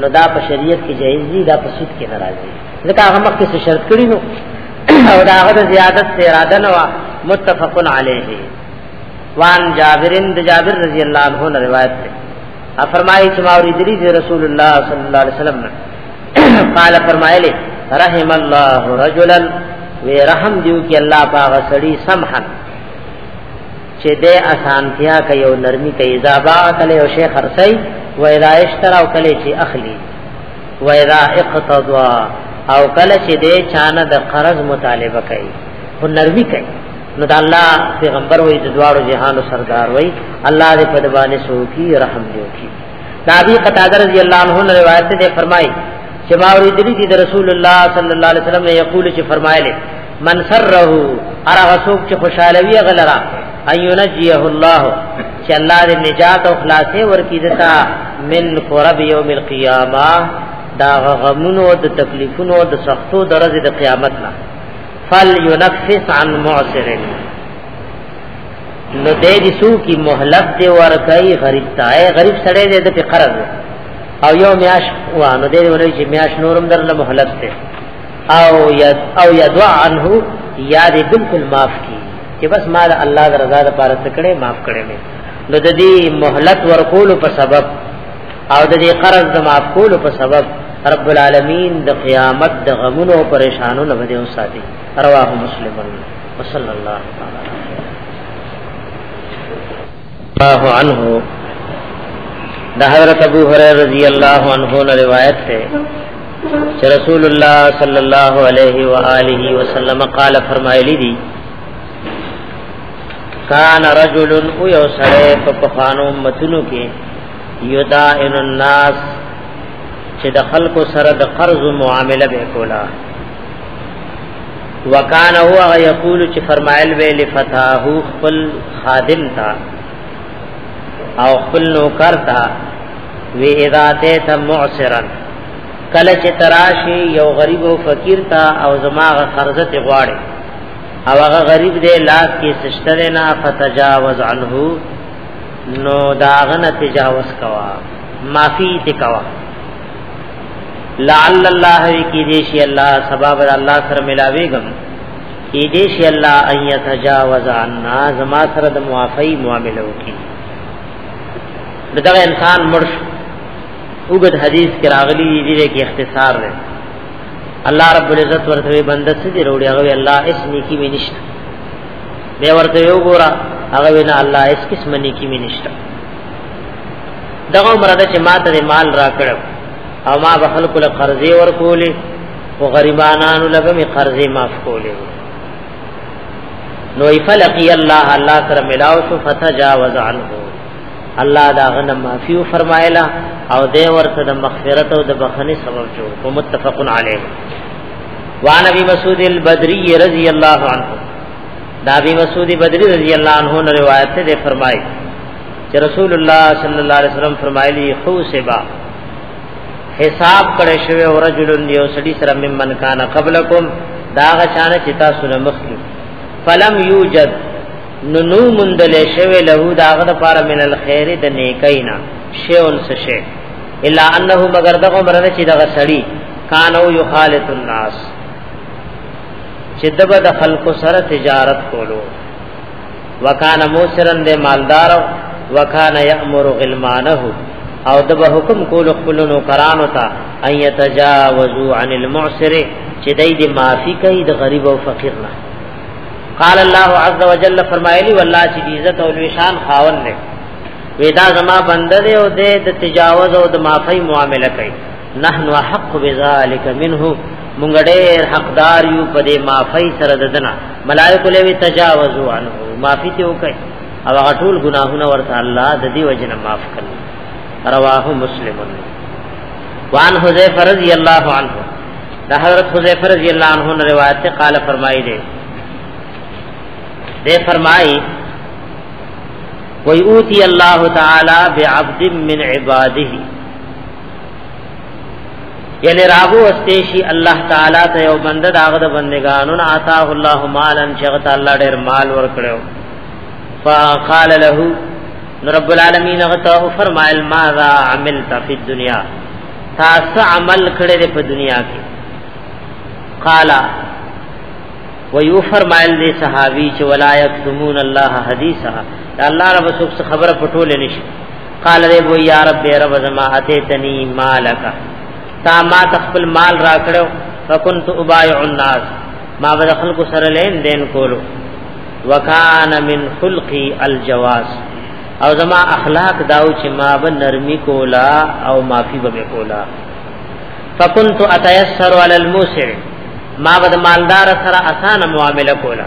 نو دا په شریعت کې جایز دي دا په سود کې ناراضي ځکه هغه مخکې څه شرط کړی نو او دا هغه زیادت ته اراده نه وا متفقن علیه وان جابرین د جابر رضی الله عنه روایت ده فرمایي چې ما اوریدلی دی رسول الله صلی الله علیه وسلم قال فرمایلی رحم الله رجلا وی رحم دیو کې الله پاغه سړی سمحن چې دې اسانتیا کوي او نرمي کوي اذا با کله او شیخ خرسي و اذا اشترا او کله چې اخلي و اذا اقتضا او کله چې دې چانه د قرض مطالبه کوي او نرمي کوي نو د الله پیغمبر وې د دوارو جهانو سردار وې الله دې په دبانې سوکي رحم دې وکي نبی قتاده رضی الله عنه روایت دې فرمایي چې ما ورېدلې دي د رسول الله صلی الله علیه وسلم یقول چې فرمایله من سره ارا غسوب چې خوشاله وي غلرا اينجيه الله چې الله دې نجات او خلاصې ورکړي دتا من قرب يوم القيامه دا غمونو د تکلیفونو د سختو درجه د قیامت نه فلینفس عن معسر نو دې دې سو کی مهلت دی ورکای غریب ته غریب سره دې د قرض او یو میاش و نو دې ولې چې میاش نورم درله مهلت ته او ید او یدع عنه یا دې بالکل معاف کی چې بس مال الله د رضا لپاره څکړې معاف کړې مې نو د دې مهلت ورکول په سبب او د دې قرض د معاف کولو په سبب رب العالمین د قیامت د غمونو او پریشانو نه بده وساتي رواه مسلم صلی الله تعالی الله عنه د حضرت ابو هريره رضی الله عنه نے روایت ہے چې رسول الله صلی الله علیه و آله وسلم قال فرمایلی دی کان رجل او یو سره په پخانو متونو کې یدائن الناس چې د خلکو سره د قرض معامله به کولا وکانه هو یقول چې فرمایل وی لفتاه خپل خادم تا او خپل نوکر تا وی اذا ته معسرا کله چې تراشی یو غریب او فقیر تا او زماغه قرض ته غواړي او هغه غریب دې لاس کې سشتره نه فتجاوز عنه نو داغنه تجاوز کوا معافی ته کوا لعل الله کی دې شي الله سبب الله سره ملاوي غم کی دې شي الله ان يتجاوز عنا زما سره د معافی معاملو کی دغه انسان مرش وګد حدیث کې راغلی دې کې اختصار دی الله رب العزت ورته بنده سې دی وروړي هغه الله اس نیکی مینشت به ورته یو ګورا هغه وینا الله اس کس منی کی می نشتا دغه عمر ده چې ما ته مال را کړ او ما به خلکو له قرضې ورکولې او غریبانانو لږه می قرضې معاف کولې نو فلقی الله الله سره ملاو شو فتجاوز عنه الله دا غنه معافی فرمایلا او دې ورته د مغفرت او د بخنی سبب جوړ کو متفقن علیه وان ابي مسعود البدري رضی الله عنه دا ابي مسعود بدري رضی الله عنه نے روایت سے فرمائی کہ رسول اللہ صلی اللہ علیہ وسلم فرمایلی خوسبا حساب کړه شوی او رجلن یو سړي سره ممن کان قبلکم دا غشانه چې تاسو نه مخکې فلم یوجد ننو مندل شوی له دا غد پار من الخير د نیکینا شیون سشه الا انه مگر دغه مرنه چې دغه سړی کانو یخالط الناس چې دبا د خلکو سره تجارت کولو وکانا موسرن د مالدار وکانا یامر غلمانه او دبا حکم کول خپل نو کرانو ته ان یتجاوزوا عن المعسر چې دای دې معافي کوي د غریب او فقیر نه قال الله عز وجل فرمایلی والله چې عزت او لشان خاون نه ودا زما بنده دی او د تجاوز او د معافی معاملې کوي نحن حق بذلك منه مونږ ډېر حقدار یو په دې معافی سره ددنه ملائکه لوي تجاوزوا عنه معافی ته وکي او هغه ټول ګناهونه ورته الله د دې وجنه معاف کړي رواه مسلم وان حذیفه رضی الله عنه د حضرت حذیفه رضی الله عنه نے روایت ته قال فرمایي دي دے فرمایي وی اوتی الله تعالی بعبد من عباده یعنی راغو استیشی الله تعالی ته یو بنده داغه د بندگانو عطاه الله مالا شغت الله ډیر مال ور کړو فقال له رب العالمین غتا فرمایل ماذا عملت فی الدنیا تاسو عمل کړی په دنیا کې قال ویو فرمایل دی صحابی چې ولا یکتمون الله حدیثا الله رب سبحانه خبره پټول نشي قال رب یا رب رب زما اتیتنی مالک تا ما تخپل مال را کړو فكنت ابايع الناس ما بد خلق سره لین دین کولو وکان من خلقی الجواز او زما اخلاق داو چې ما به نرمی کولا او معافی به کولا فكنت اتيسر على الموسر ما بد مالدار سره اسانه معامله کولا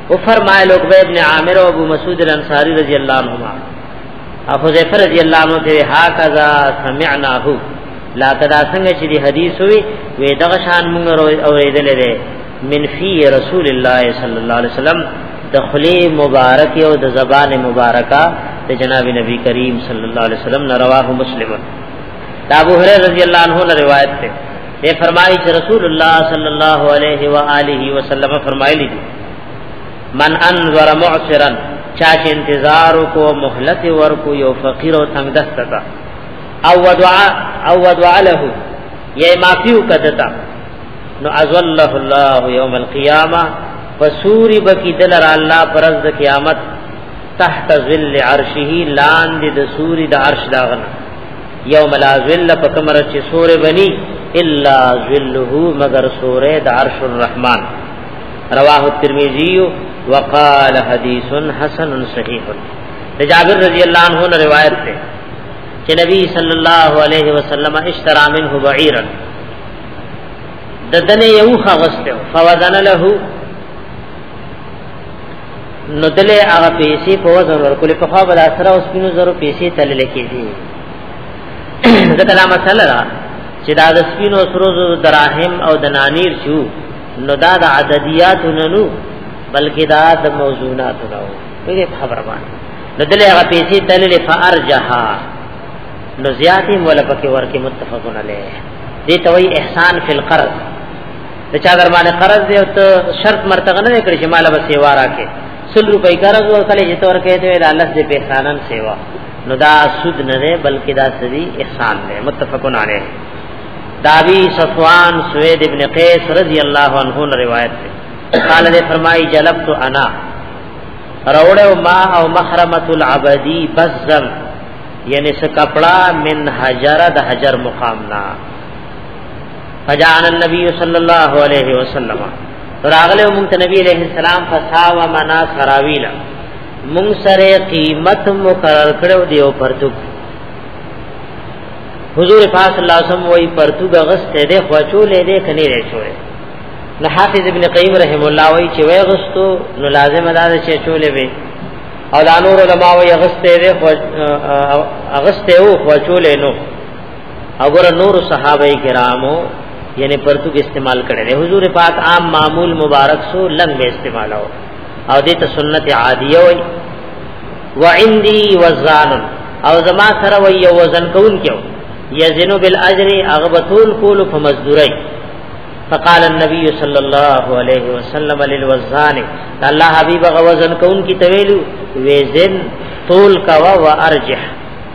او فرمایل عقبہ ابن عامر او ابو مسعود الانصاری رضی الله عنهما او حذیفه رضی الله عنه ته هاکذا سمعناه لا تدا څنګه چې دی حدیث وی وې دغه شان موږ اورېدل دي من فی رسول الله صلی الله علیه وسلم دخلی مبارک او د زبان مبارکه ته جناب نبی کریم صلی الله علیه وسلم رواه مسلمون دا ابو هريره رضی الله عنه نے روایت ته یہ فرمائی چې رسول الله صلی الله علیه و آله وسلم فرمایلی دي من انذر معسرا چا چې انتظار کو مهلت ورکو یو فقیر او تنگ دست تا او دعا او دعا له یې معافیو کدتا نو ازله الله یوم القیامه فسوری بکی دل را الله پرز د قیامت تحت ظل عرشه لاندې د سوری د عرش داغنه یوم لا ذل پکمر چې سور بني الا ذله مگر سور د عرش الرحمن رواه الترمذی وقال حدیث حسن صحیح ده جابر رضی اللہ عنہ نے روایت ہے کہ نبی صلی اللہ علیہ وسلم اشترا منه بعیرا ددن یوخ غسته فوزن له نو دلې هغه پیسې په وزن ورکول په خوا بل سره اوس پینو زرو پیسې تل لکې دي ځکه دا مسله ده چې دا د سپینو سرو دراهم او د نانیر شو نو دا د عددیات نه نو بلکې دا د موضوعات نه و په خبره باندې نو دلې هغه پیسې تل لې فارجها نو زیاتې مولا پکې ورکه متفقون علیه دې توي احسان فی القرض د چا در باندې قرض دی او ته شرط مرتغه نه کړی چې مال به سیوا راکې سل روپۍ قرض ورکړي چې تور کې ته د الله دې په احسانن سیوا نو دا سود نه دی بلکې دا سوي احسان دی متفقون علیه داوی صفوان سوید ابن قیس رضی اللہ عنہ نے روایت ہے قال نے فرمائی جلبت انا روڑے ما او محرمت العبدی بزم یعنی سکپڑا من حجر د حجر مقامنا فجعل النبي صلى الله عليه وسلم راغله مونږ ته نبی عليه السلام فساو منا سراویلا مونږ سره قیمت مقرر کړو دیو پرتو حضور پاک صلی الله علیه وسلم وای پرتو غسته ده خو چولې ده کني نه چولې نو حافظ ابن قیم رحم الله وای چې وای غستو نو لازم ادا چې چولې به او دا نور علماء وای غسته ده خو غسته او خو چولې نو اگر نور صحابه کرامو یعنی پرتوګ استعمال کړي دی حضور پاک عام معمول مبارک سو لنګ به استعمالو او دې ته سنت عادیه وای و عندي وزان او زما سره وای یو وزن کون کیو یزنو بالاجر اغبطول کول فمزدوری فقال النبي صلى الله عليه وسلم للوزان الله حبيب غوزن کون کی تویلو وزن طول کوا وارجح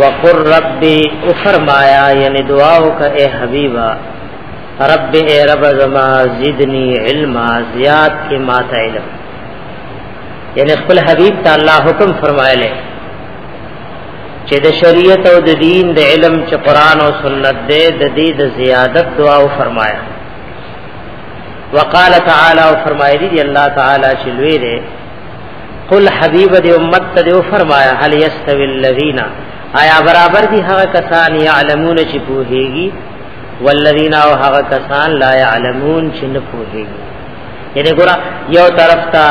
وقر ربی او فرمایا یعنی دعا وکړه اے حبیبا رب اے رب زما زدنی علم زیاد کی ما ته علم یعنی خپل حبیب ته الله حکم فرمایله چې د شریعت او د دین د علم چې قران او سنت دې د دې د زیادت دعا او فرمایا وقال تعالی او فرمایلی دی الله تعالی چې لوی دی قل حبیب دی امت ته دی فرمایا هل یستوی الذین آیا برابر دی هغه کسان یعلمون چې پوهیږي والذین او هغه کسان لا یعلمون چې نه پوهیږي یعنی ګور یو طرف ته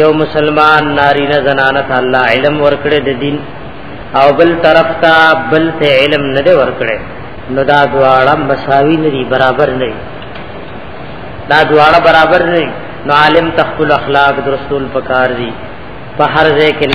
یو مسلمان ناری نه زنانه ته الله علم ورکړي د دین او بل طرف ته بل ته علم نه دی ورکړي نو دا دواړه مساوي نه دي برابر نه دي دا دواړه برابر نه نو عالم تخپل اخلاق د رسول پکار دي په هر ځای کې